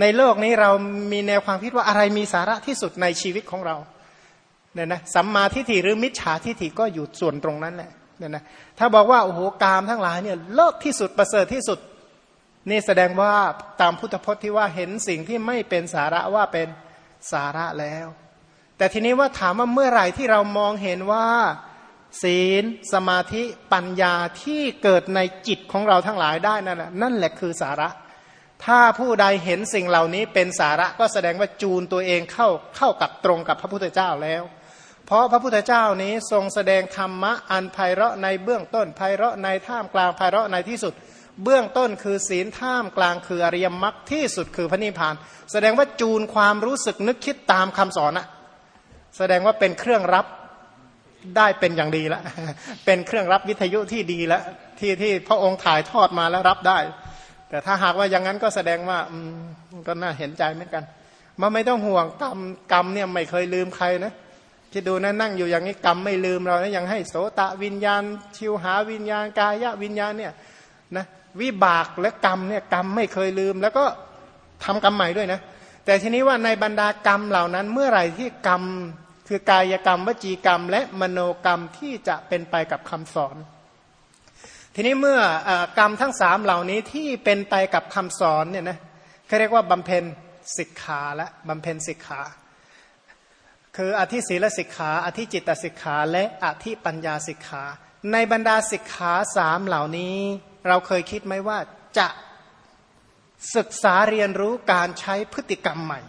ในโลกนี้เรามีแนวความคิดว่าอะไรมีสาระที่สุดในชีวิตของเราเนี่ยนะสัมมาทิฏฐิหรือมิจฉาทิฏฐิก็อยู่ส่วนตรงนั้นแหละเนี่ยนะถ้าบอกว่าโอ้โหกามทั้งหลายเนี่ยเลิกที่สุดประเสริฐที่สุด นี่แสดงว่าตามพุทธพจน์ที่ว่าเห็นสิ่งที่ไม่เป็นสาระว่าเป็นสาระแล้ว แต่ทีนี้ว่าถามว่าเมื่อไหร่ที่เรามองเห็นว่า ศีล สมาธิปัญญาที่เกิดในจิตของเราทั้งหลายได้นั่นแหละนั่นแหละคือสาระ ถ้าผู้ใดเห็นสิ่งเหล่านี้เป็นสาระก็แสดงว่าจูนตัวเองเข้าเข้ากับตรงกับพระพุทธเจ้าแล้ว เพราะพระพุทธเจ้านี้ทรงแสดงธรรมะอันไพเราะในเบื้องต้นไพเราะในท่ามกลางไพเราะในที่สุด เบื้องต้นคือศีลท่ามกลางคืออริยมรรคที่สุดคือพระนิพพาน แสดงว่าจูนความรู้สึกนึกคิดตามคำสอนอะแสดงว่าเป็นเครื่องรับได้เป็นอย่างดีแล้วเป็นเครื่องรับวิทยุที่ดีแล้วที่ที่พระองค์ถ่ายทอดมาแล้วรับได้ แต่ถ้าหากว่าอย่างนั้นก็แสดงว่าอืมก็น่าเห็นใจเหมือนกันมันไม่ต้องห่วงกรรมกรรมเนี่ยไม่เคยลืมใครนะคิดดูนะนั่งอยู่อย่างนี้กรรมไม่ลืมเรานะยังให้โสตะวิญญาณ ชิวหาวิญญาณกายะวิญญาณเนี่ยนะวิบากและกรรมเนี่ยกรรมไม่เคยลืม แล้วก็ทำกรรมใหม่ด้วยนะแต่ทีนี้ว่าในบรรดากรรมเหล่านั้นเมื่อไหร่ที่กรรมคือกายกรรมวจีกรรม และมโนกรรมที่จะเป็นไปกับคำสอน ทีนี้เมื่อกรรมทั้งสามเหล่านี้ที่เป็นไปกับคำสอนเนี่ยนะเขาเรียกว่าบำเพ็ญสิกขาและบำเพ็ญสิกขา คืออธิศีลสิกขา อธิจิตสิกขาและอธิปัญญาสิกขา ในบรรดาสิกขาสามเหล่านี้ เราเคยคิดไหมว่าจะศึกษาเรียนรู้การใช้พฤติกรรมใหม่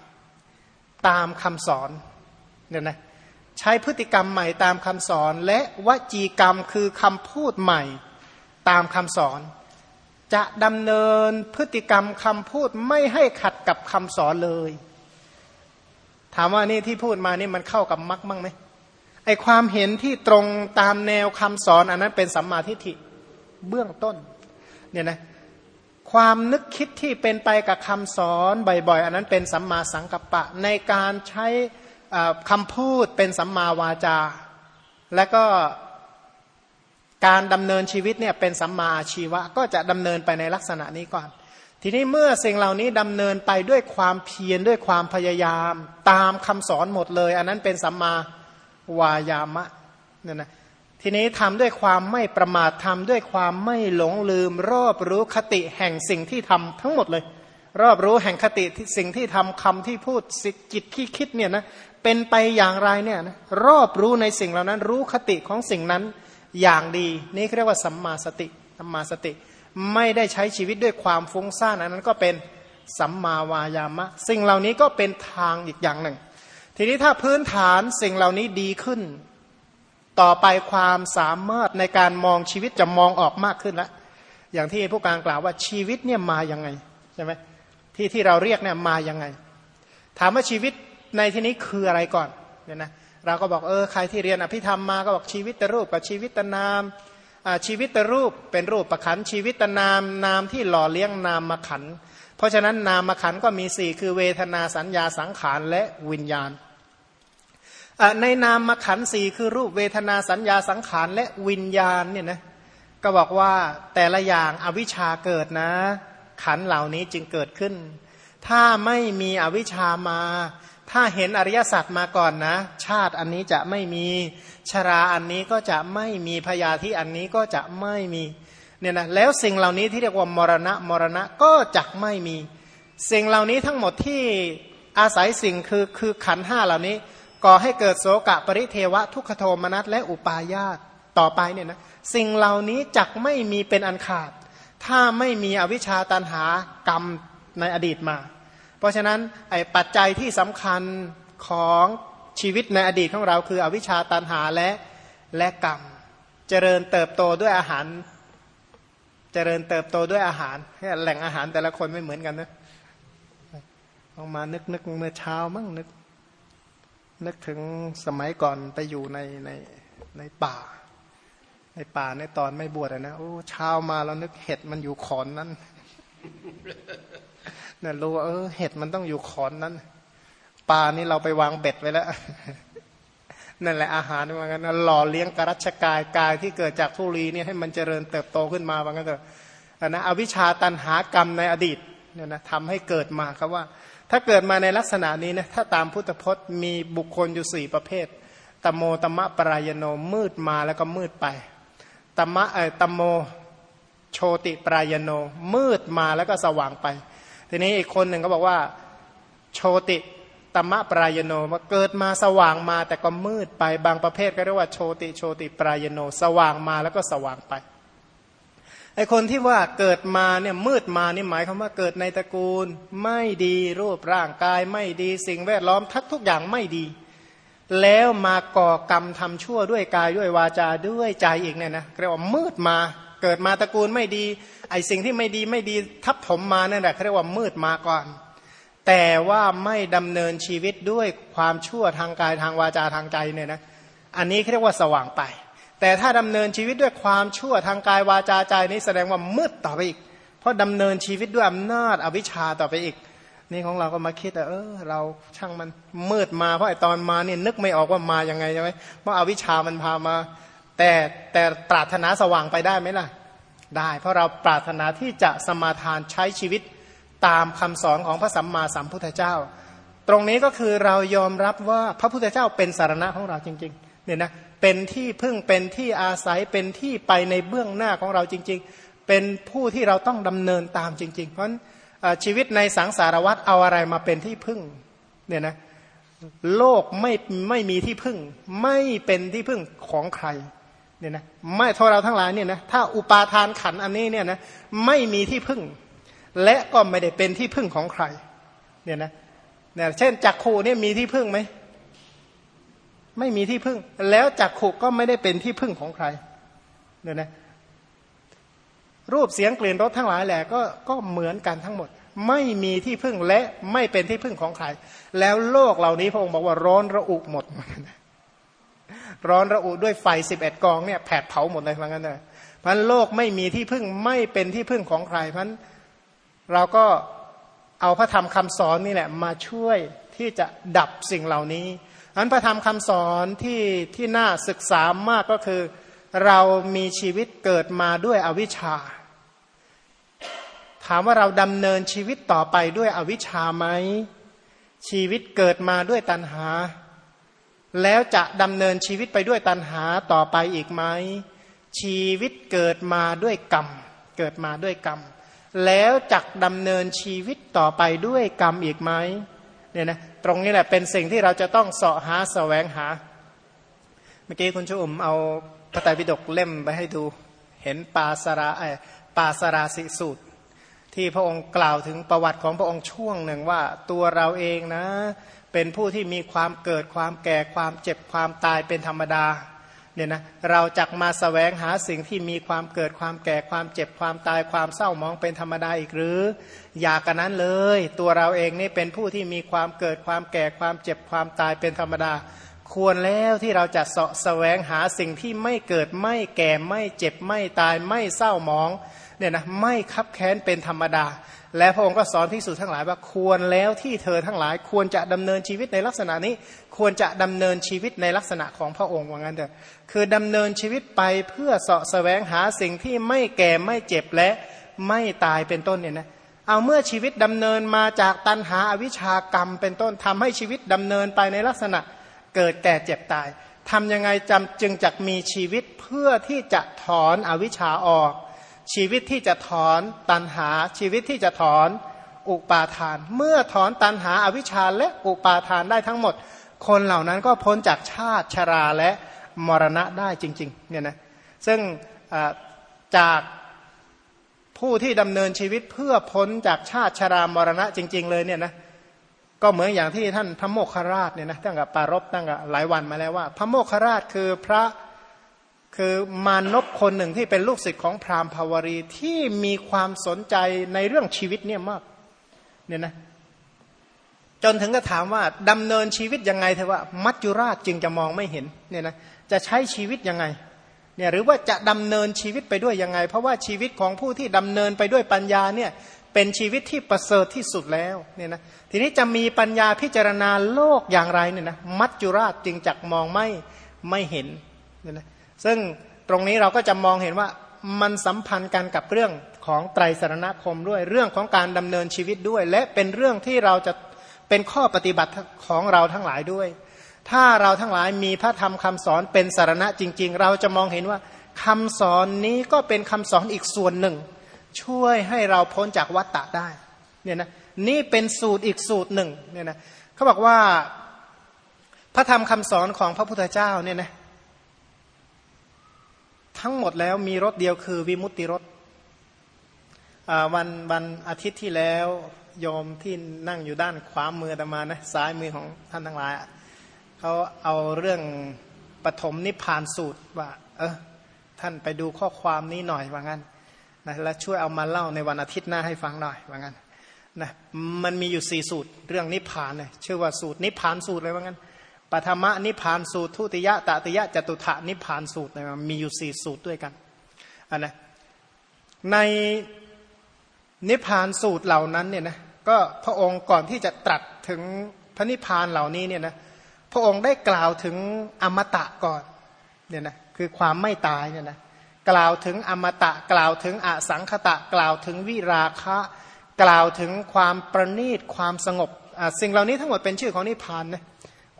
ตามคำสอนเนี่ยนะใช้พฤติกรรมใหม่ตามคำสอนและวจีกรรมคือคำพูดใหม่ ตามคำสอน จะดำเนินพฤติกรรมคำพูดไม่ให้ขัดกับคำสอนเลย ถามว่านี่ที่พูดมานี่มันเข้ากับมรรคมั้งไหมไอความเห็นที่ตรงตามแนวคำสอนอันนั้นเป็นสัมมาทิฏฐิเบื้องต้นเนี่ยนะความนึกคิดที่เป็นไปกับคำสอนบ่อยๆ อันนั้นเป็นสัมมาสังกัปปะ ในการใช้คำพูดเป็นสัมมาวาจา และก็ การดำเนินชีวิตเนี่ยเป็นสัมมาชีวะก็จะดำเนินไปในลักษณะนี้ก่อน ทีนี้เมื่อสิ่งเหล่านี้ดำเนินไปด้วยความเพียรด้วยความพยายาม ตามคำสอนหมดเลย อันนั้นเป็นสัมมาวายามะเนี่ยนะทีนี้ทำด้วยความไม่ประมาททำด้วยความไม่หลงลืม รอบรู้คติแห่งสิ่งที่ทำทั้งหมดเลย รอบรู้แห่งคติสิ่งที่ทำคำที่พูดสิจิตที่คิดเนี่ยนะเป็นไปอย่างไรเนี่ยนะรอบรู้ในสิ่งเหล่านั้น รู้คติของสิ่งนั้น อย่างดี นี่เรียกว่าสัมมาสติสัมมาสติ ไม่ได้ใช้ชีวิตด้วยความฟุ้งซ่านอันนั้นก็เป็นสัมมาวายามะ สิ่งเหล่านี้ก็เป็นทางอีกอย่างหนึ่ง ทีนี้ถ้าพื้นฐานสิ่งเหล่านี้ดีขึ้น ต่อไปความสามารถในการมองชีวิตจะมองออกมากขึ้นแล้วอย่างที่ผู้การกล่าวว่าชีวิตเนี่ยมาอย่างไงใช่ไหมที่ที่เราเรียกเนี่ยมาอย่างไง ถามว่าชีวิตในที่นี้คืออะไรก่อนเนี่ยนะ เราก็บอกเออใครที่เรียนอภิธรรมมาก็บอกชีวิตตรูปกับชีวิตตนามชีวิตรูปเป็นรูปประขันชีวิตนามนามที่หล่อเลี้ยงนามมาขัน เพราะฉะนั้นนามมาขันก็มีสี่คือเวทนาสัญญาสังขารและวิญญาณในนามมาขันสี่คือรูปเวทนาสัญญาสังขารและวิญญาณเนี่ยนะก็บอกว่าแต่ละอย่างอวิชชาเกิดนะ ขันเหล่านี้จึงเกิดขึ้น ถ้าไม่มีอวิชชามา ถ้าเห็นอริยสัจมาก่อนนะ ชาติอันนี้จะไม่มีชราอันนี้ก็จะไม่มีพยาธิอันนี้ก็จะไม่มีเนี่ยนะแล้วสิ่งเหล่านี้ที่เรียกว่ามรณะมรณะก็จะไม่มี สิ่งเหล่านี้ทั้งหมดที่อาศัยสิ่งคือคือขันห้าเหล่านี้ก่อให้เกิดโสกะปริเทวะทุกขโทมนัสและอุปาญาตต่อไปเนี่ยนะสิ่งเหล่านี้จักไม่มีเป็นอันขาด ถ้าไม่มีอวิชชาตันหากรรมในอดีตมา ราะฉะนั้นไอ้ปัจจัยที่สำคัญของชีวิตในอดีตของเราคืออวิชชาตันหาและและกรรม เจริญเติบโตด้วยอาหาร เจริญเติบโตด้วยอาหารแหล่งอาหารแต่ละคนไม่เหมือนกันนะลองมานึกนึกเมื่อเช้ามั่งนึก นึกถึงสมัยก่อนไปอยู่ในในในป่า ในป่าในตอนไม่บวชนะโอ้เช้ามาแล้วนึกเห็ดมันอยู่ขอนนั้น นี่ยรู้ว่าเออเห็ดมันต้องอยู่ขอนนั้นปลานี่เราไปวางเบ็ดไว้แล้วนั่นแหละอาหารว่างั้นหล่อเลี้ยงกรัชกายกายที่เกิดจากทุลีนี่ให้มันเจริญเติบโตขึ้นมาว่างั้นเถอะนะอวิชชาตันหากรรมในอดีตเนี่ยนะทำให้เกิดมาครับว่า ถ้าเกิดมาในลักษณะนี้นะถ้าตามพุทธพจน์มีบุคคลอยู่สี่ประเภทตโมตมะปรายโนมืดมาแล้วก็มืดไปตมะเออตโมโชติปรายโนมืดมาแล้วก็สว่างไป ทีนี้อีกคนหนึ่งก็บอกว่า โชติตมะปรายโนว่าเกิดมาสว่างมาแต่ก็มืดไปบางประเภทก็เรียกว่าโชติโชติปรายโน สว่างมาแล้วก็สว่างไปไอคนที่ว่าเกิดมาเนี่ยมืดมานี่หมายความว่าเกิดในตระกูล ไม่ดีรูปร่างกายไม่ดีสิ่งแวดล้อมทักทุกอย่างไม่ดี แล้วมาก่อกรรมทำชั่วด้วยกายด้วยวาจาด้วยใจอีกเนี่ยนะเรียกว่ามืดมา เกิดมาตระกูลไม่ดี ไอสิ่งที่ไม่ดีไม่ดีทับถมมานั่นแหละเขาเรียกว่ามืดมาก่อน แต่ว่าไม่ดำเนินชีวิตด้วยความชั่วทางกายทางวาจาทางใจเนี่ยนะอันนี้เขาเรียกว่าสว่างไป แต่ถ้าดำเนินชีวิตด้วยความชั่วทางกายวาจาใจนี้แสดงว่ามืดต่อไปอีก เพราะดำเนินชีวิตด้วยอำนาจอวิชชาต่อไปอีกนี่ของเราก็มาคิดเออเราช่างมันมืดมาเพราะไอตอนมาเนี่ยนึกไม่ออกว่ามายังไงใช่ไหมเพราะอาวิชชามันพามา แต่แต่ปรารถนาสว่างไปได้ไหมล่ะ ได้ เพราะเราปรารถนาที่จะสมาทานใช้ชีวิตตามคำสอนของพระสัมมาสัมพุทธเจ้า ตรงนี้ก็คือเรายอมรับว่าพระพุทธเจ้าเป็นสารณะของเราจริงๆเนี่ยนะเป็นที่พึ่งเป็นที่อาศัยเป็นที่ไปในเบื้องหน้าของเราจริง ๆ เป็นผู้ที่เราต้องดำเนินตามจริง ๆ เพราะชีวิตในสังสารวัฏเอาอะไรมาเป็นที่พึ่งเนี่ยนะโลกไม่ไม่มีที่พึ่ง ไม่เป็นที่พึ่งของใคร เนี่ยนะไม่ทเราทั้งหลายเนี่ยนะถ้าอุปาทานขันอันนี้เนี่ยนะไม่มีที่พึ่ง และก็ไม่ได้เป็นที่พึ่งของใครเนี่ยนะเนี่ยเช่นจักขูเนี่ยมีที่พึ่งไหมไม่มีที่พึ่ง แล้วจักขุก็ไม่ได้เป็นที่พึ่งของใครเนี่ยนะรูปเสียงกลิ่นรสทั้งหลายแหละก็ก็เหมือนกันทั้งหมด ไม่มีที่พึ่งและไม่เป็นที่พึ่งของใคร แล้วโลกเหล่านี้พระองค์บอกว่าร้อนระอุหมด ร้อนระอุด้วยไฟสิบเอ็ดกองเนี่ยแผดเผาหมดเลยเหมือนกันเลยพันโลกไม่มีที่พึ่งไม่เป็นที่พึ่งของใครพันเราก็เอาพระธรรมคำสอนนี่แหละมาช่วยที่จะดับสิ่งเหล่านี้อันพระธรรมคำสอนที่ที่น่าศึกษามากก็คือ เรามีชีวิตเกิดมาด้วยอวิชชา ถามว่าเราดำเนินชีวิตต่อไปด้วยอวิชชาไหมชีวิตเกิดมาด้วยตัณหา แล้วจะดำเนินชีวิตไปด้วยตัณหาต่อไปอีกไหมชีวิตเกิดมาด้วยกรรม เกิดมาด้วยกรรม แล้วจักดำเนินชีวิตต่อไปด้วยกรรมอีกไหมเนี่ยนะตรงนี้แหละเป็นสิ่งที่เราจะต้องเสาะหาแสวงหา เมื่อกี้คุณชุมเอาพระไตรปิฎกเล่มไปให้ดู เห็นปาสราไอปาสราสิสูตร ที่พระองค์กล่าวถึงประวัติของพระองค์ช่วงหนึ่งว่าตัวเราเองนะ เป็นผู้ที่มีความเกิดความแก่ความเจ็บความตายเป็นธรรมดาเนี่ยนะเราจักมาสแสวงหาสิ่งที่มีความเกิดความแก่ความเจ็บความตายความเศร้ามองเป็นธรรมดาอีกหรือ อยากกันนั้นเลย ตัวเราเองนี่เป็นผู้ที่มีความเกิดความแก่ความเจ็บความตายเป็นธรรมดา ควรแล้วที่เราจะสะแสวงหาสิ่งที่ไม่เกิดไม่แก่ไม่เจ็บไม่ตายไม่เศร้ามอง เนี่ยนะไม่คับแค้นเป็นธรรมดา และพระองค์ก็สอนพิสูจน์ทั้งหลายว่าควรแล้วที่เธอทั้งหลาย ควรจะดำเนินชีวิตในลักษณะนี้ ควรจะดำเนินชีวิตในลักษณะของพระองค์ว่างั้นเถอะคือดำเนินชีวิตไปเพื่อเสาะแสวงหาสิ่งที่ไม่แก่ไม่เจ็บและไม่ตายเป็นต้นเนี่ยนะเอาเมื่อชีวิตดำเนินมาจากตันหาอวิชากรรม เป็นต้นทำให้ชีวิตดำเนินไปในลักษณะเกิดแก่เจ็บตายทำยังไงจำจึงจะมีชีวิตเพื่อที่จะถอนอวิชชาออก ชีวิตที่จะถอนตันหา ชีวิตที่จะถอนอุปาทาน เมื่อถอนตันหาอาวิชชาและอุปาทานได้ทั้งหมด คนเหล่านั้นก็พ้นจากชาติชราและมรณะได้จริงๆเนี่ยนะซึ่งจากผู้ที่ดำเนินชีวิตเพื่อพ้นจากชาติชรามรณะจริง ๆ เลยเนี่ยนะก็เหมือนอย่างที่ท่านพระโมคคราชเนี่ยนะตั้งแต่ปารบตั้งแต่หลายวันมาแล้วว่า พระโมคคราชคือพระ คือมานพคนหนึ่งที่เป็นลูกศิษย์ของพราหมณ์ภาวรีที่มีความสนใจในเรื่องชีวิตเนี่ยมากเนี่ยนะจนถึงก็ถามว่าดำเนินชีวิตยังไงเธอว่า มัจจุราชจึงจะมองไม่เห็นเนี่ยนะจะใช้ชีวิตยังไงเนี่ยหรือว่าจะดำเนินชีวิตไปด้วยยังไง เพราะว่าชีวิตของผู้ที่ดำเนินไปด้วยปัญญาเนี่ยเป็นชีวิตที่ประเสริฐที่สุดแล้วเนี่ยนะทีนี้จะมีปัญญาพิจารณาโลกอย่างไรเนี่ยนะมัจจุราชจึงจักมองไม่ไม่เห็นเนี่ยนะ ซึ่งตรงนี้เราก็จะมองเห็นว่ามันสัมพันธ์กันกับเรื่องของไตรสรณคมด้วยเรื่องของการดำเนินชีวิตด้วย และเป็นเรื่องที่เราจะเป็นข้อปฏิบัติของเราทั้งหลายด้วย ถ้าเราทั้งหลายมีพระธรรมคำสอนเป็นสารณะจริง ๆ เราจะมองเห็นว่าคำสอนนี้ก็เป็นคำสอนอีกส่วนหนึ่ง ช่วยให้เราพ้นจากวัฏฏะได้เนี่ยนะนี่เป็นสูตรอีกสูตรหนึ่งเนี่ยนะเขาบอกว่าพระธรรมคำสอนของพระพุทธเจ้าเนี่ยนะ ทั้งหมดแล้วมีรถเดียวคือวิมุตติรถวันวันอาทิตย์ที่แล้วโยมที่นั่งอยู่ด้านขวามือตมานะซ้ายมือของท่านทั้งหลายเขาเอาเรื่องปฐมนิพพานสูตรว่า เออท่านไปดูข้อความนี้หน่อยว่างั้นนะแล้วช่วยเอามาเล่าในวันอาทิตย์หน้าให้ฟังหน่อยว่างั้นนะมันมีอยู่สี่สูตรเรื่องนิพพานเนี่ยชื่อว่าสูตรนิพพานสูตรเลยว่างั้น ปฐมนิพานสูตร ทุติยะตติยะจตุถะนิพานสูตรมีอยู่สี่สูตรด้วยกันอันนะในนิพานสูตรเหล่านั้นเนี่ยนะก็พระองค์ก่อนที่จะตรัสถึงพระนิพานเหล่านี้เนี่ยนะพระองค์ได้กล่าวถึงอมตะก่อนเนี่ยนะคือความไม่ตายเนี่ยนะกล่าวถึงอมตะกล่าวถึงอสังขตะ กล่าวถึงวิราคะ กล่าวถึงความประณีตความสงบสิ่งเหล่านี้ทั้งหมดเป็นชื่อของนิพพานนะ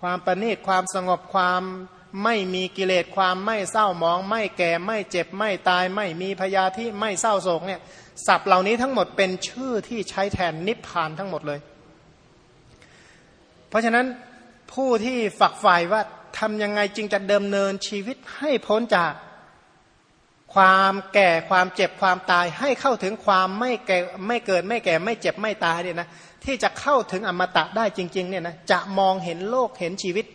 ความประณีตความสงบความไม่มีกิเลสความไม่เศร้ามอง ไม่แก่ไม่เจ็บไม่ตาย ไม่มีพยาธิไม่เศร้าโศกเนี่ยศัพท์เหล่านี้ทั้งหมดเป็นชื่อที่ใช้แทนนิพพานทั้งหมดเลย เพราะฉะนั้นผู้ที่ฝักใฝ่ว่าทำยังไงจึงจะเดิมเนินชีวิตให้พ้นจากความแก่ความเจ็บความตายให้เข้าถึงความไม่แก่ไม่เกิดไม่แก่ไม่เจ็บไม่ตายเนี่ยนะ ที่จะเข้าถึงอมตะได้จริงๆเนี่ยนะจะมองเห็นโลกเห็นชีวิต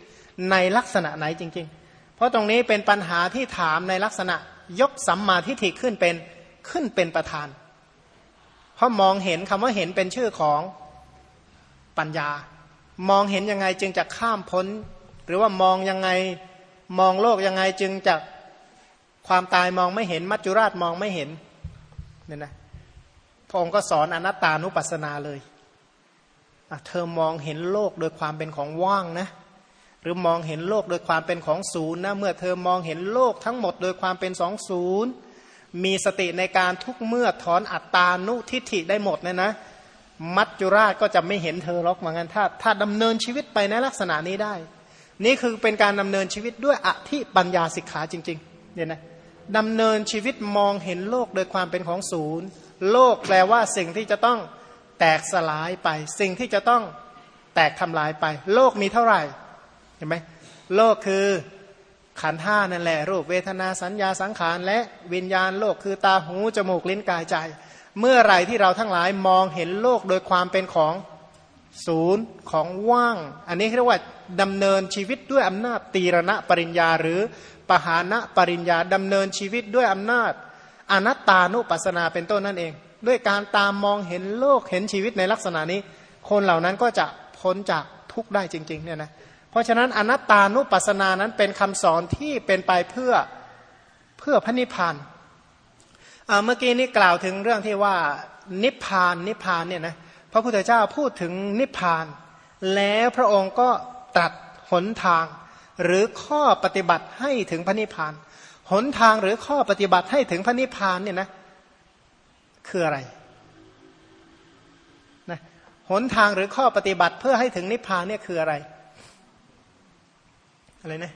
ในลักษณะไหนจริง ๆ เพราะตรงนี้เป็นปัญหาที่ถามในลักษณะยกสัมมาทิฏฐิขึ้นเป็นขึ้นเป็นประธาน เพราะมองเห็นคำว่าเห็นเป็นชื่อของปัญญา มองเห็นยังไงจึงจะข้ามพ้น หรือว่ามองยังไงมองโลกยังไงจึงจะความตายมองไม่เห็น มัจจุราชมองไม่เห็นเนี่ยนะพระองค์ก็สอนอนัตตานุปัสสนาเลย เธอมองเห็นโลกโดยความเป็นของว่างนะ หรือมองเห็นโลกโดยความเป็นของศูนย์นะเมื่อเธอมองเห็นโลกทั้งหมดโดยความเป็นสองศูนย์มีสติในการทุกเมื่อถอนอัตตานุทิฏฐิได้หมดเนี่ยนะ มัจจุราชก็จะไม่เห็นเธอหรอกเหมือนกันถ้าถ้าดำเนินชีวิตไปในลักษณะนี้ได้ นี่คือเป็นการดำเนินชีวิตด้วยอธิปัญญาสิกขาจริงๆเนี่ยนะดำเนินชีวิตมองเห็นโลกโดยความเป็นของศูนย์ โลกแปลว่าสิ่งที่จะต้อง แตกสลายไป สิ่งที่จะต้องแตกทำลายไป โลกมีเท่าไหร่เห็นไหมโลกคือขันห้านั่นแหละรูปเวทนาสัญญาสังขาร และวิญญาณโลกคือตาหูจมูกลิ้นกายใจ เมื่อไรที่เราทั้งหลายมองเห็นโลกโดยความเป็นของศูนย์ของว่าง อันนี้เรียกว่าดำเนินชีวิตด้วยอำนาจตีรณะปริญญาหรือปหานะปริญญาดำเนินชีวิตด้วยอำนาจอนัตตานุปัสนาเป็นต้นนั่นเอง ด้วยการตามมองเห็นโลกเห็นชีวิตในลักษณะนี้ คนเหล่านั้นก็จะพ้นจากทุกข์ได้จริงๆเนี่ยนะเพราะฉะนั้นอนัตตานุปัสสนานั้นเป็นคำสอนที่เป็นไปเพื่อเพื่อพระนิพพานเมื่อกี้นี้กล่าวถึงเรื่องที่ว่านิพพานนิพพานเนี่ยนะพระพุทธเจ้าพูดถึงนิพพาน แล้วพระองค์ก็ตรัสหนทาง หรือข้อปฏิบัติให้ถึงพระนิพพาน หนทางหรือข้อปฏิบัติให้ถึงพระนิพพานเนี่ยนะ คืออะไรนะหนทางหรือข้อปฏิบัติเพื่อให้ถึงนิพพานเนี่ยคืออะไร อะไรนะ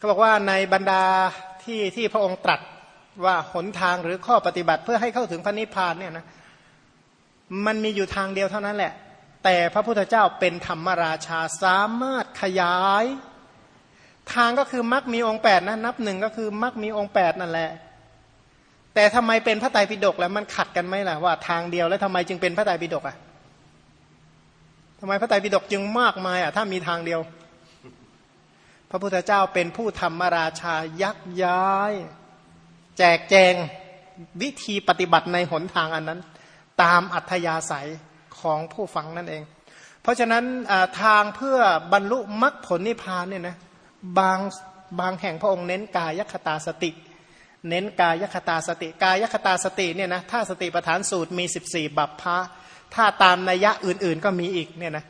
ก็บอกว่าในบรรดาที่ที่พระองค์ตรัสว่าหนทางหรือข้อปฏิบัติเพื่อให้เข้าถึงพระนิพพานเนี่ยนะมันมีอยู่ทางเดียวเท่านั้นแหละ แต่พระพุทธเจ้าเป็นธรรมราชาสามารถขยาย ทางก็คือมรรคมีองค์แปดนะนับหนึ่งก็คือมรรคมีองค์แปดนั่นแหละ แต่ทำไมเป็นพระไตรปิฎกแล้วมันขัดกันไหมล่ะว่าทางเดียวแล้วทำไมจึงเป็นพระไตรปิฎกอะทำไมพระไตรปิฎกจึงมากมายอะถ้ามีทางเดียว พระพุทธเจ้าเป็นผู้ธรรมราชายักย้าย แจกแจงวิธีปฏิบัติในหนทางอันนั้น ตามอัธยาศัยของผู้ฟังนั่นเอง เพราะฉะนั้นทางเพื่อบรรลุมรรคผลนิพพานเนี่ยนะ บางบางแห่งพระองค์เน้นกายคตาสติ เน้นกายคตาสติ กายคตาสติเนี่ยนะถ้าสติปัฏฐานสูตรมี 14 บัพพะถ้าตามนัยยะอื่นๆก็มีอีกเนี่ยนะ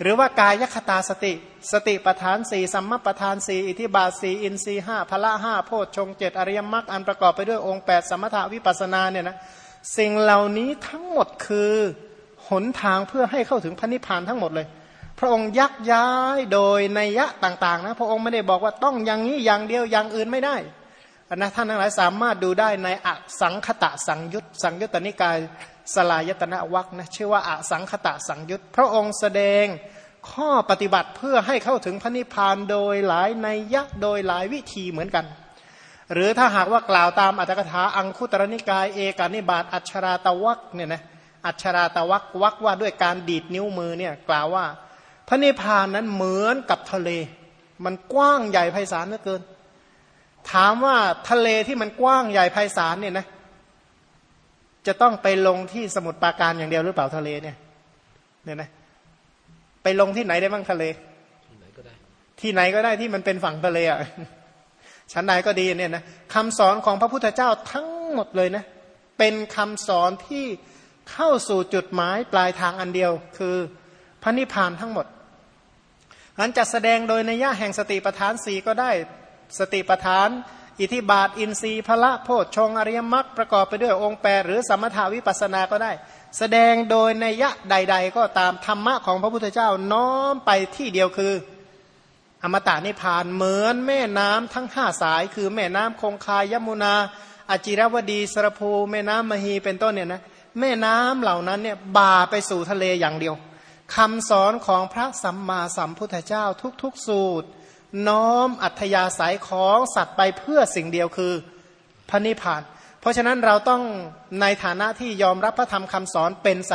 หรือว่ากายคตาสติ สติปทานสี่สัมมาปทานสี่อิทิบาสีอินทรีห้าพละห้าโพชฌงเจ็ดอริยมรรคอันประกอบไปด้วยองค์แปดสมถาวิปัสนาเนี่ยนะสิ่งเหล่านี้ทั้งหมดคือหนทางเพื่อให้เข้าถึงพระนิพพานทั้งหมดเลย พระองค์ยักย้ายโดยในยะต่างๆนะพระองค์ไม่ได้บอกว่าต้องอย่างนี้อย่างเดียวอย่างอื่นไม่ได้นะท่านทั้งหลายสามารถดูได้ในอสังคตะสังยุตสังยุตตนิกายสลายตนะวักนะชื่อว่าอสังคตะสังยุตพระองค์แสดงข้อปฏิบัติเพื่อให้เข้าถึงพระนิพพานโดยหลายในยะโดยหลายวิธีเหมือนกัน หรือถ้าหากว่ากล่าวตามอัตถกถาอังคุตรนิกายเอกานิบาตอัชราตวักเนี่ยนะอัชราตวักวักว่าด้วยการดีดนิ้วมือเนี่ยกล่าวว่า พระนิพพานนั้นเหมือนกับทะเล มันกว้างใหญ่ไพศาลเหลือเกิน ถามว่าทะเลที่มันกว้างใหญ่ไพศาลเนี่ยนะจะต้องไปลงที่สมุทรปราการอย่างเดียวหรือเปล่าทะเลเนี่ยเนี่ยนะไปลงที่ไหนได้บ้างทะเล ที่ไหนก็ได้ ที่ไหนก็ได้ที่มันเป็นฝั่งทะเลอะชั้นใดก็ดีเนี่ยนะคำสอนของพระพุทธเจ้าทั้งหมดเลยนะเป็นคำสอนที่เข้าสู่จุดหมายปลายทางอันเดียว คือพระนิพพานทั้งหมด อันจะแสดงโดยในย่าแห่งสติปทานสีก็ได้สติปทาน อิทิบาท อินทรีย์พละโพชฌงอริยมรรคประกอบไปด้วยองค์แปดหรือสมถาวิปัสสนาก็ได้ แสดงโดยในยะใด ๆ ก็ตามธรรมะของพระพุทธเจ้าน้อมไปที่เดียวคืออมตะนิพานเหมือนแม่น้ำทั้งห้าสาย คือแม่น้ำคงคายมุนาอจิรวดีสรภู แม่น้ำมหีเป็นต้นเนี่ยนะแม่น้ำเหล่านั้นเนี่ยบ่าไปสู่ทะเลอย่างเดียว คำสอนของพระสัมมาสัมพุทธเจ้าทุกๆสูตร น้อมอัธยาศัยของสัตว์ไปเพื่อสิ่งเดียวคือพระนิพพาน เพราะฉะนั้นเราต้องในฐานะที่ยอมรับพระธรรมคำสอนเป็นสัต